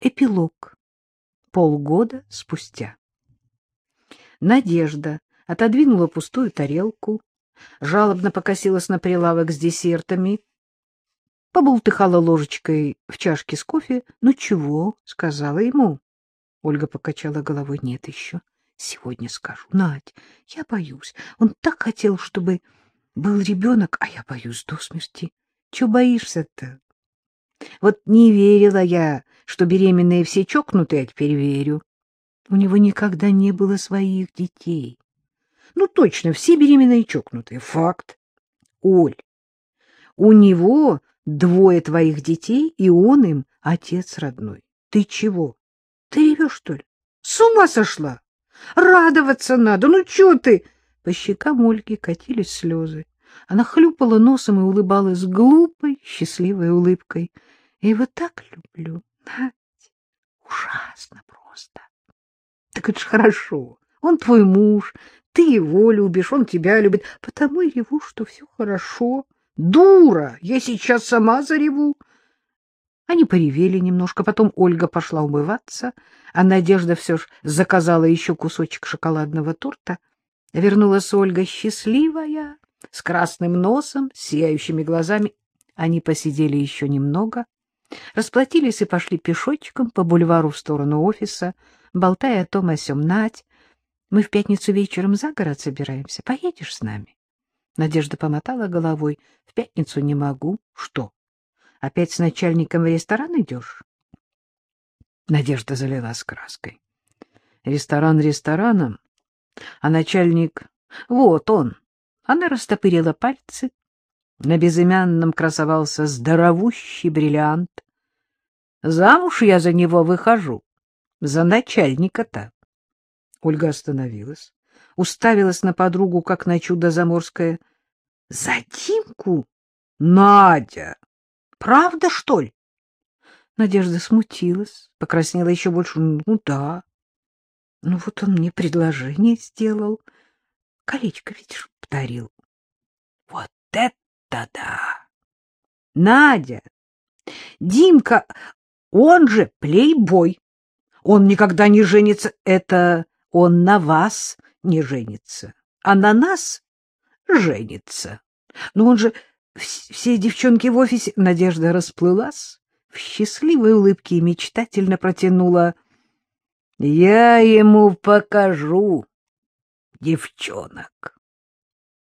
Эпилог. Полгода спустя. Надежда отодвинула пустую тарелку, жалобно покосилась на прилавок с десертами, побултыхала ложечкой в чашке с кофе. — Ну чего? — сказала ему. Ольга покачала головой. — Нет еще. Сегодня скажу. Надь, я боюсь. Он так хотел, чтобы был ребенок, а я боюсь до смерти. Чего боишься-то? Вот не верила я, что беременные все чокнутые, а теперь верю. У него никогда не было своих детей. Ну, точно, все беременные чокнутые. Факт. Оль, у него двое твоих детей, и он им отец родной. Ты чего? Ты ревешь, что ли? С ума сошла? Радоваться надо. Ну, чего ты? По щекам Ольги катились слезы. Она хлюпала носом и улыбалась глупой, счастливой улыбкой. Я его так люблю, Надь. Ужасно просто. Так это ж хорошо. Он твой муж, ты его любишь, он тебя любит. Потому и реву, что все хорошо. Дура! Я сейчас сама зареву. Они поревели немножко, потом Ольга пошла умываться, а Надежда все ж заказала еще кусочек шоколадного торта. Вернулась Ольга счастливая, с красным носом, с сияющими глазами. Они посидели еще немного, расплатились и пошли пешочком по бульвару в сторону офиса, болтая о том о сём. Надь, мы в пятницу вечером за город собираемся. Поедешь с нами? Надежда помотала головой. В пятницу не могу. Что? Опять с начальником в ресторан идешь? Надежда залилась краской. Ресторан рестораном, а начальник... Вот он. Она растопырила пальцы. На безымянном красовался здоровущий бриллиант. Замуж я за него выхожу. За начальника-то. Ольга остановилась, уставилась на подругу, как на чудо заморское. — За Димку? Надя! Правда, что ли? Надежда смутилась, покраснела еще больше. Ну да. Ну вот он мне предложение сделал. Колечко, видишь, подарил. Вот это да! Надя! Димка, он же плейбой. Он никогда не женится. Это он на вас не женится, а на нас женится. Но он же все девчонки в офисе... Надежда расплылась в счастливой улыбке и мечтательно протянула. — Я ему покажу девчонок.